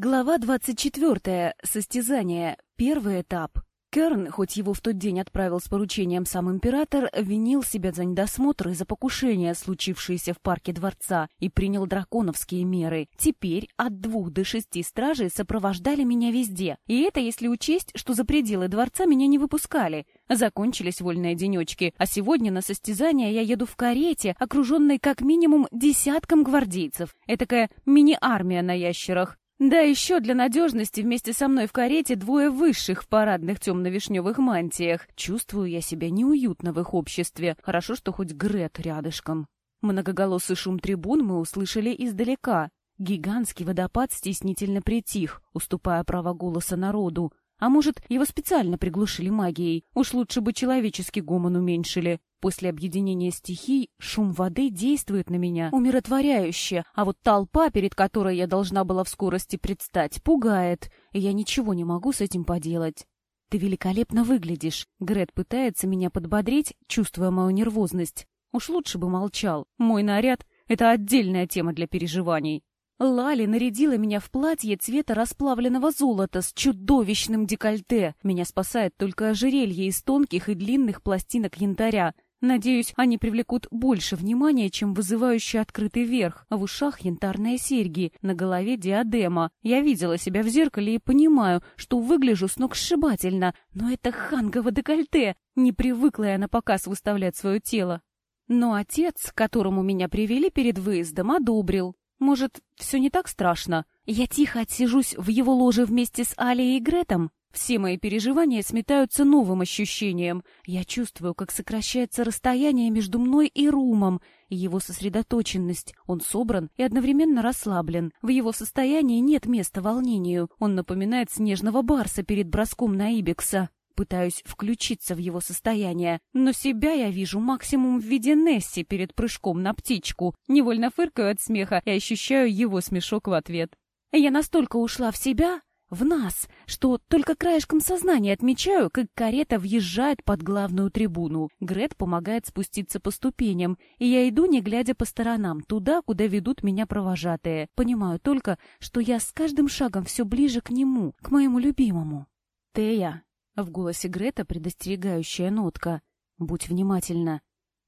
Глава 24. Состязание. Первый этап. Керн, хоть его в тот день отправил с поручением сам император, винил себя за недосмотр и за покушение, случившееся в парке дворца, и принял драконовские меры. Теперь от двух до шести стражей сопровождали меня везде. И это если учесть, что за пределы дворца меня не выпускали. Закончились вольные денечки, а сегодня на состязание я еду в карете, окруженной как минимум десятком гвардейцев. Этакая мини-армия на ящерах. Да еще для надежности вместе со мной в карете двое высших в парадных темно-вишневых мантиях. Чувствую я себя неуютно в их обществе. Хорошо, что хоть Грет рядышком. Многоголосый шум трибун мы услышали издалека. Гигантский водопад стеснительно притих, уступая право голоса народу. А может, его специально приглушили магией? Уж лучше бы человеческий гомон уменьшили. После объединения стихий шум воды действует на меня умиротворяюще, а вот толпа, перед которой я должна была в скорости предстать, пугает, и я ничего не могу с этим поделать. «Ты великолепно выглядишь», — Грет пытается меня подбодрить, чувствуя мою нервозность. Уж лучше бы молчал. Мой наряд — это отдельная тема для переживаний. Лали нарядила меня в платье цвета расплавленного золота с чудовищным декольте. Меня спасает только ожерелье из тонких и длинных пластинок янтаря. Надеюсь, они привлекут больше внимания, чем вызывающий открытый верх. В ушах янтарные серьги, на голове диадема. Я видела себя в зеркале и понимаю, что выгляжу сногсшибательно. Но это хангово декольте. Не привыкла я на показ выставлять свое тело. Но отец, к которому меня привели перед выездом, одобрил. Может, все не так страшно? Я тихо отсижусь в его ложе вместе с Алией и Гретом? Все мои переживания сметаются новым ощущением. Я чувствую, как сокращается расстояние между мной и Румом, и его сосредоточенность. Он собран и одновременно расслаблен. В его состоянии нет места волнению. Он напоминает снежного барса перед броском на Ибекса. Пытаюсь включиться в его состояние, но себя я вижу максимум в виде Несси перед прыжком на птичку. Невольно фыркаю от смеха и ощущаю его смешок в ответ. Я настолько ушла в себя, в нас, что только краешком сознания отмечаю, как карета въезжает под главную трибуну. Грет помогает спуститься по ступеням, и я иду, не глядя по сторонам, туда, куда ведут меня провожатые. Понимаю только, что я с каждым шагом все ближе к нему, к моему любимому. «Тея», в голосе Грета предостерегающая нотка. «Будь внимательна.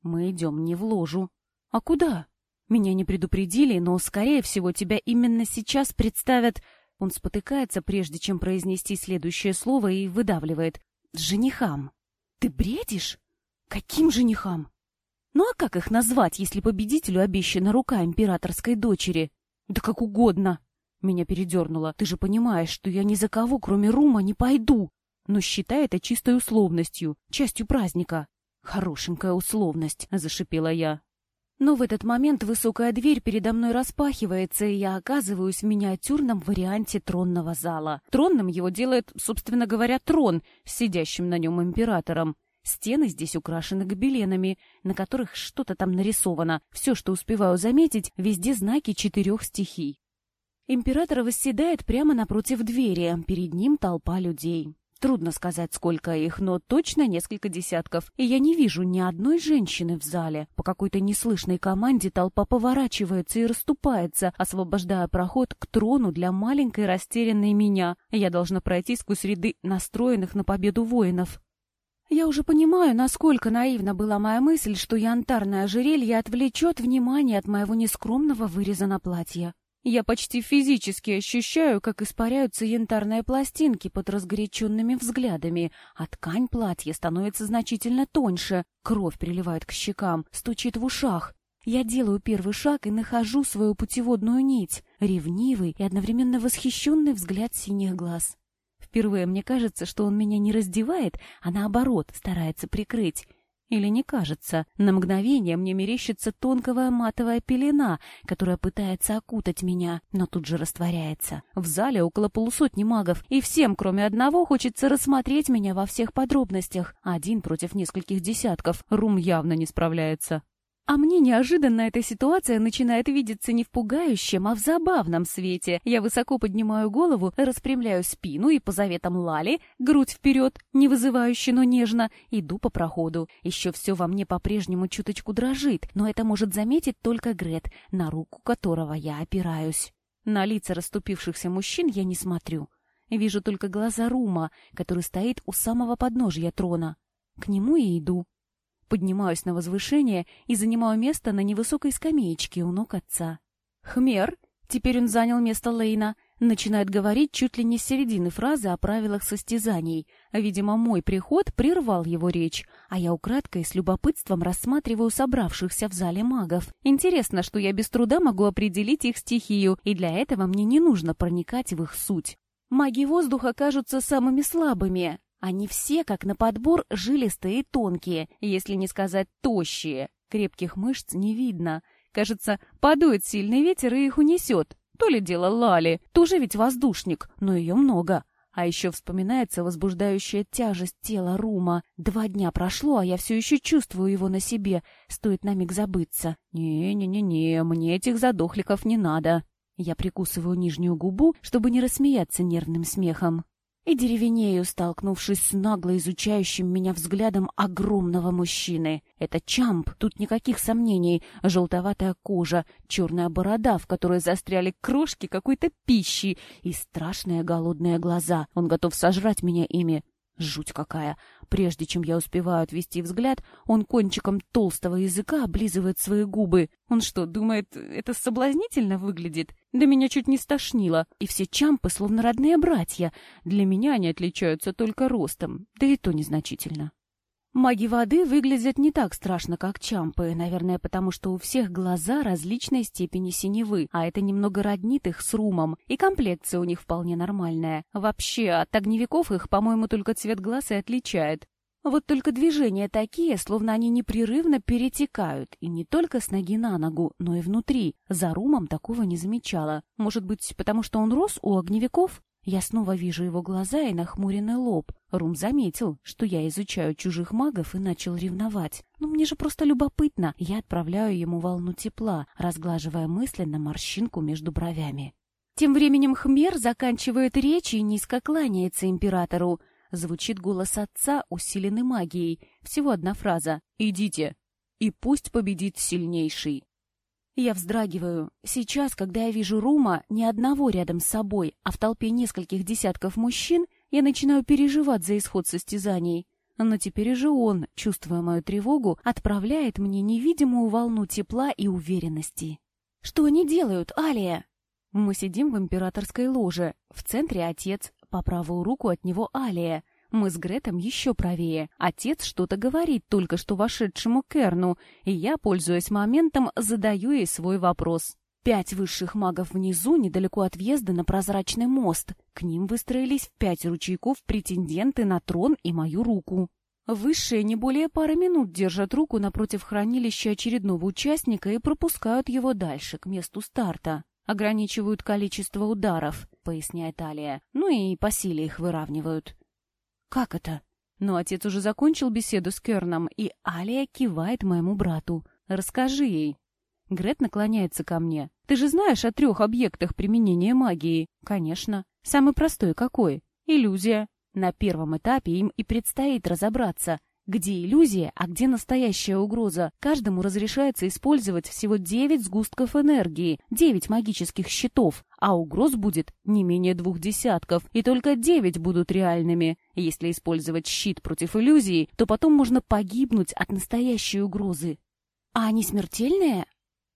Мы идем не в ложу. А куда? Меня не предупредили, но, скорее всего, тебя именно сейчас представят...» Он спотыкается, прежде чем произнести следующее слово, и выдавливает. «Женихам». «Ты бредишь? Каким женихам?» «Ну а как их назвать, если победителю обещана рука императорской дочери?» «Да как угодно!» Меня передернуло. «Ты же понимаешь, что я ни за кого, кроме Рума, не пойду!» Но считай это чистой условностью, частью праздника. Хорошенькая условность, зашипела я. Но в этот момент высокая дверь передо мной распахивается, и я оказываюсь в миниатюрном варианте тронного зала. Тронным его делает, собственно говоря, трон сидящим на нем императором. Стены здесь украшены гобеленами, на которых что-то там нарисовано. Все, что успеваю заметить, везде знаки четырех стихий. Император восседает прямо напротив двери, перед ним толпа людей. Трудно сказать, сколько их, но точно несколько десятков. И я не вижу ни одной женщины в зале. По какой-то неслышной команде толпа поворачивается и расступается, освобождая проход к трону для маленькой растерянной меня. Я должна пройти сквозь ряды настроенных на победу воинов. Я уже понимаю, насколько наивна была моя мысль, что янтарное ожерелье отвлечет внимание от моего нескромного выреза на платье. Я почти физически ощущаю, как испаряются янтарные пластинки под разгоряченными взглядами, а ткань платья становится значительно тоньше, кровь приливает к щекам, стучит в ушах. Я делаю первый шаг и нахожу свою путеводную нить, ревнивый и одновременно восхищенный взгляд синих глаз. Впервые мне кажется, что он меня не раздевает, а наоборот старается прикрыть. Или не кажется? На мгновение мне мерещится тонкая матовая пелена, которая пытается окутать меня, но тут же растворяется. В зале около полусотни магов, и всем, кроме одного, хочется рассмотреть меня во всех подробностях. Один против нескольких десятков. Рум явно не справляется. А мне неожиданно эта ситуация начинает видеться не в пугающем, а в забавном свете. Я высоко поднимаю голову, распрямляю спину и по заветам Лали, грудь вперед, не вызывающе, но нежно, иду по проходу. Еще все во мне по-прежнему чуточку дрожит, но это может заметить только Грет, на руку которого я опираюсь. На лица расступившихся мужчин я не смотрю. Вижу только глаза Рума, который стоит у самого подножья трона. К нему и иду. Поднимаюсь на возвышение и занимаю место на невысокой скамеечке у ног отца. Хмер, теперь он занял место Лейна, начинает говорить чуть ли не с середины фразы о правилах состязаний. Видимо, мой приход прервал его речь, а я украдкой с любопытством рассматриваю собравшихся в зале магов. Интересно, что я без труда могу определить их стихию, и для этого мне не нужно проникать в их суть. Маги воздуха кажутся самыми слабыми, они все, как на подбор, жилистые и тонкие, если не сказать тощие. Крепких мышц не видно. Кажется, подует сильный ветер и их унесет. То ли дело Лали, тоже ведь воздушник, но ее много. А еще вспоминается возбуждающая тяжесть тела Рума. Два дня прошло, а я все еще чувствую его на себе. Стоит на миг забыться. Не-не-не-не, мне этих задохликов не надо. Я прикусываю нижнюю губу, чтобы не рассмеяться нервным смехом и деревенею, столкнувшись с нагло изучающим меня взглядом огромного мужчины. Это Чамп, тут никаких сомнений. Желтоватая кожа, черная борода, в которой застряли крошки какой-то пищи и страшные голодные глаза. Он готов сожрать меня ими. Жуть какая! Прежде чем я успеваю отвести взгляд, он кончиком толстого языка облизывает свои губы. Он что, думает, это соблазнительно выглядит? Да меня чуть не стошнило. И все чампы словно родные братья. Для меня они отличаются только ростом, да и то незначительно. Маги воды выглядят не так страшно, как чампы, наверное, потому что у всех глаза различной степени синевы, а это немного роднит их с румом, и комплекция у них вполне нормальная. Вообще, от огневиков их, по-моему, только цвет глаз и отличает. Вот только движения такие, словно они непрерывно перетекают, и не только с ноги на ногу, но и внутри. За румом такого не замечала. Может быть, потому что он рос у огневиков? Я снова вижу его глаза и нахмуренный лоб. Рум заметил, что я изучаю чужих магов и начал ревновать. Но мне же просто любопытно. Я отправляю ему волну тепла, разглаживая мысленно морщинку между бровями. Тем временем Хмер заканчивает речь и низко кланяется императору. Звучит голос отца, усиленный магией. Всего одна фраза. «Идите, и пусть победит сильнейший». Я вздрагиваю. Сейчас, когда я вижу Рума, ни одного рядом с собой, а в толпе нескольких десятков мужчин, я начинаю переживать за исход состязаний. Но теперь же он, чувствуя мою тревогу, отправляет мне невидимую волну тепла и уверенности. «Что они делают, Алия?» Мы сидим в императорской ложе. В центре отец, по правую руку от него Алия. Мы с Гретом еще правее. Отец что-то говорит только что вошедшему Керну, и я, пользуясь моментом, задаю ей свой вопрос. Пять высших магов внизу, недалеко от въезда на прозрачный мост. К ним выстроились пять ручейков претенденты на трон и мою руку. Высшие не более пары минут держат руку напротив хранилища очередного участника и пропускают его дальше, к месту старта. Ограничивают количество ударов, поясняет Алия. Ну и по силе их выравнивают. «Как это?» Но отец уже закончил беседу с Керном, и Алия кивает моему брату. «Расскажи ей». Грет наклоняется ко мне. «Ты же знаешь о трех объектах применения магии?» «Конечно. Самый простой какой?» «Иллюзия. На первом этапе им и предстоит разобраться, где иллюзия, а где настоящая угроза? Каждому разрешается использовать всего 9 сгустков энергии, 9 магических щитов, а угроз будет не менее двух десятков, и только 9 будут реальными. Если использовать щит против иллюзии, то потом можно погибнуть от настоящей угрозы. А они смертельные?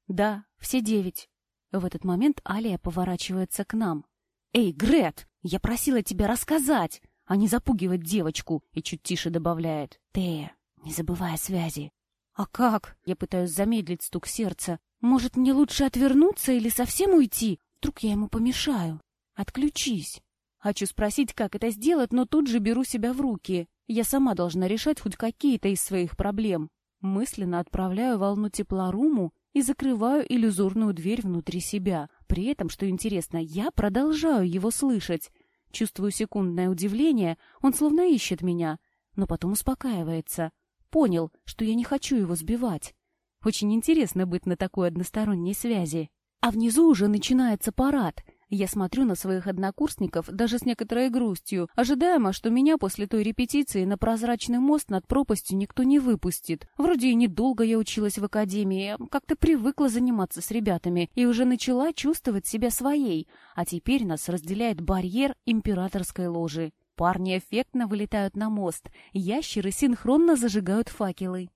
Да, все девять. В этот момент Алия поворачивается к нам. «Эй, Грет, я просила тебя рассказать!» А не запугивать девочку, и чуть тише добавляет. Тея, не забывай о связи. А как? Я пытаюсь замедлить стук сердца. Может, мне лучше отвернуться или совсем уйти? Вдруг я ему помешаю? Отключись. Хочу спросить, как это сделать, но тут же беру себя в руки. Я сама должна решать хоть какие-то из своих проблем. Мысленно отправляю волну тепла Руму и закрываю иллюзорную дверь внутри себя. При этом, что интересно, я продолжаю его слышать. Чувствую секундное удивление, он словно ищет меня, но потом успокаивается. Понял, что я не хочу его сбивать. Очень интересно быть на такой односторонней связи. А внизу уже начинается парад. Я смотрю на своих однокурсников даже с некоторой грустью, ожидаемо, что меня после той репетиции на прозрачный мост над пропастью никто не выпустит. Вроде и недолго я училась в академии, как-то привыкла заниматься с ребятами и уже начала чувствовать себя своей, а теперь нас разделяет барьер императорской ложи. Парни эффектно вылетают на мост, ящеры синхронно зажигают факелы.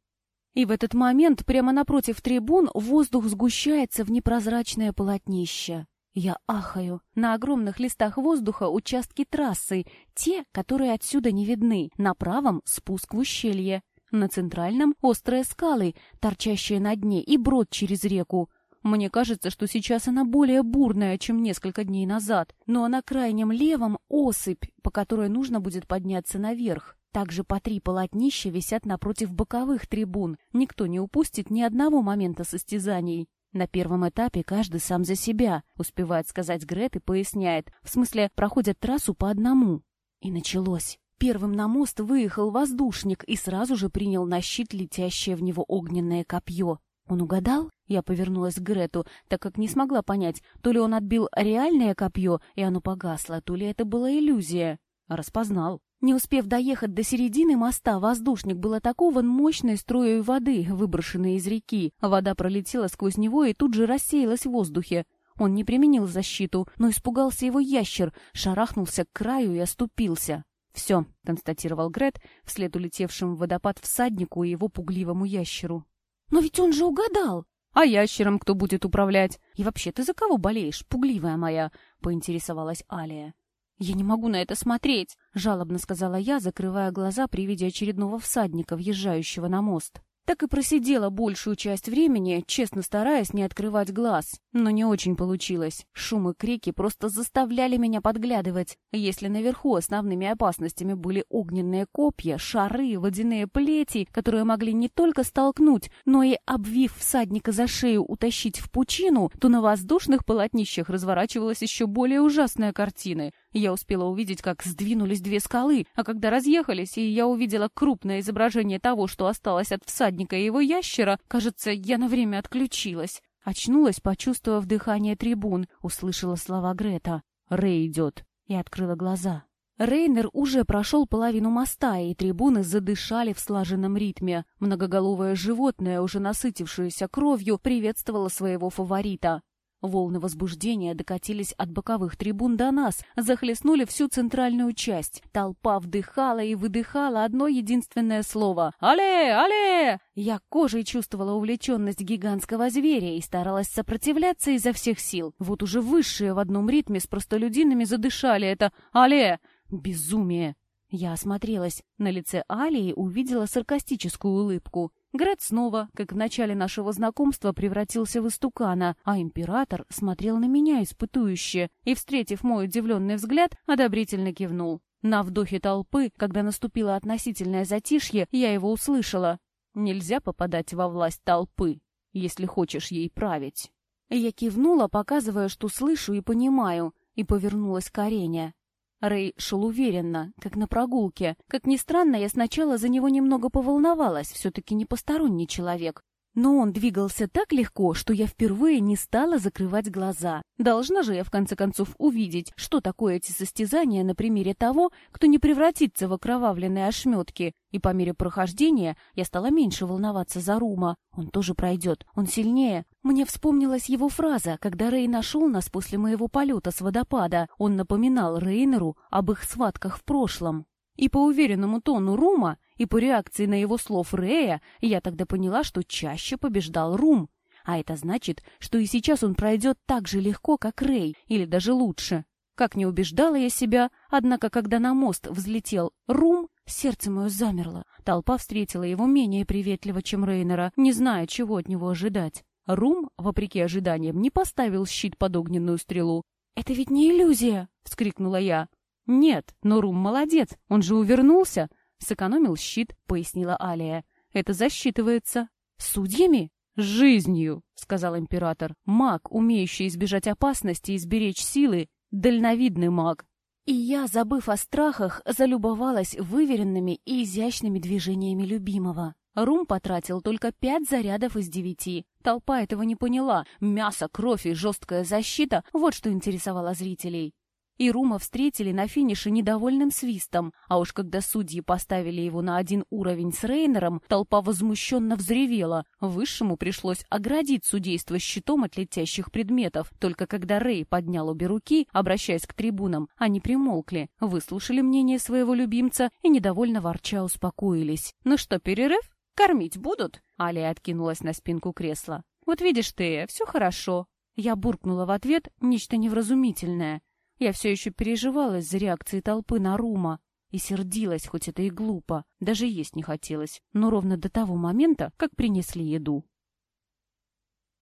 И в этот момент прямо напротив трибун воздух сгущается в непрозрачное полотнище. Я ахаю. На огромных листах воздуха участки трассы, те, которые отсюда не видны. На правом — спуск в ущелье. На центральном — острые скалы, торчащие на дне, и брод через реку. Мне кажется, что сейчас она более бурная, чем несколько дней назад. Но на крайнем левом — осыпь, по которой нужно будет подняться наверх. Также по три полотнища висят напротив боковых трибун. Никто не упустит ни одного момента состязаний. На первом этапе каждый сам за себя, успевает сказать Грет и поясняет. В смысле, проходят трассу по одному. И началось. Первым на мост выехал воздушник и сразу же принял на щит летящее в него огненное копье. Он угадал? Я повернулась к Грету, так как не смогла понять, то ли он отбил реальное копье, и оно погасло, то ли это была иллюзия. Распознал. Не успев доехать до середины моста, воздушник был атакован мощной струей воды, выброшенной из реки. Вода пролетела сквозь него и тут же рассеялась в воздухе. Он не применил защиту, но испугался его ящер, шарахнулся к краю и оступился. «Все», — констатировал Грет, вслед улетевшему в водопад всаднику и его пугливому ящеру. «Но ведь он же угадал!» «А ящером кто будет управлять? И вообще, ты за кого болеешь, пугливая моя?» — поинтересовалась Алия. «Я не могу на это смотреть», — жалобно сказала я, закрывая глаза при виде очередного всадника, въезжающего на мост. Так и просидела большую часть времени, честно стараясь не открывать глаз. Но не очень получилось. Шум и крики просто заставляли меня подглядывать. Если наверху основными опасностями были огненные копья, шары, водяные плети, которые могли не только столкнуть, но и, обвив всадника за шею, утащить в пучину, то на воздушных полотнищах разворачивалась еще более ужасная картина. Я успела увидеть, как сдвинулись две скалы, а когда разъехались, и я увидела крупное изображение того, что осталось от всадника и его ящера, кажется, я на время отключилась. Очнулась, почувствовав дыхание трибун, услышала слова Грета. «Рэй идет!» и открыла глаза. Рейнер уже прошел половину моста, и трибуны задышали в слаженном ритме. Многоголовое животное, уже насытившееся кровью, приветствовало своего фаворита. Волны возбуждения докатились от боковых трибун до нас, захлестнули всю центральную часть. Толпа вдыхала и выдыхала одно единственное слово «Але! Але!». Я кожей чувствовала увлеченность гигантского зверя и старалась сопротивляться изо всех сил. Вот уже высшие в одном ритме с простолюдинами задышали это «Але!». Безумие! Я осмотрелась. На лице Алии увидела саркастическую улыбку. Град снова, как в начале нашего знакомства, превратился в истукана, а император смотрел на меня испытующе и, встретив мой удивленный взгляд, одобрительно кивнул. На вдохе толпы, когда наступило относительное затишье, я его услышала. «Нельзя попадать во власть толпы, если хочешь ей править». Я кивнула, показывая, что слышу и понимаю, и повернулась к арене. Рэй шел уверенно, как на прогулке. Как ни странно, я сначала за него немного поволновалась, все-таки не посторонний человек. Но он двигался так легко, что я впервые не стала закрывать глаза. Должна же я в конце концов увидеть, что такое эти состязания на примере того, кто не превратится в окровавленные ошметки. И по мере прохождения я стала меньше волноваться за Рума. Он тоже пройдет, он сильнее. Мне вспомнилась его фраза, когда Рей нашел нас после моего полета с водопада. Он напоминал Рейнеру об их схватках в прошлом. И по уверенному тону Рума и по реакции на его слов Рея я тогда поняла, что чаще побеждал Рум. А это значит, что и сейчас он пройдет так же легко, как Рей, или даже лучше. Как не убеждала я себя, однако, когда на мост взлетел Рум, сердце мое замерло. Толпа встретила его менее приветливо, чем Рейнера, не зная, чего от него ожидать. Рум, вопреки ожиданиям, не поставил щит под огненную стрелу. «Это ведь не иллюзия!» — вскрикнула я. «Нет, но Рум молодец, он же увернулся!» Сэкономил щит, пояснила Алия. Это засчитывается. Судьями? Жизнью, сказал император. Маг, умеющий избежать опасности и сберечь силы, дальновидный маг. И я, забыв о страхах, залюбовалась выверенными и изящными движениями любимого. Рум потратил только пять зарядов из девяти. Толпа этого не поняла. Мясо, кровь и жесткая защита — вот что интересовало зрителей. И Рума встретили на финише недовольным свистом, а уж когда судьи поставили его на один уровень с Рейнером, толпа возмущенно взревела. Высшему пришлось оградить судейство щитом от летящих предметов. Только когда Рей поднял обе руки, обращаясь к трибунам, они примолкли, выслушали мнение своего любимца и недовольно ворча успокоились. «Ну что, перерыв? Кормить будут?» Алия откинулась на спинку кресла. «Вот видишь ты, все хорошо». Я буркнула в ответ нечто невразумительное. Я все еще переживала из-за реакции толпы на Рума и сердилась, хоть это и глупо. Даже есть не хотелось, но ровно до того момента, как принесли еду.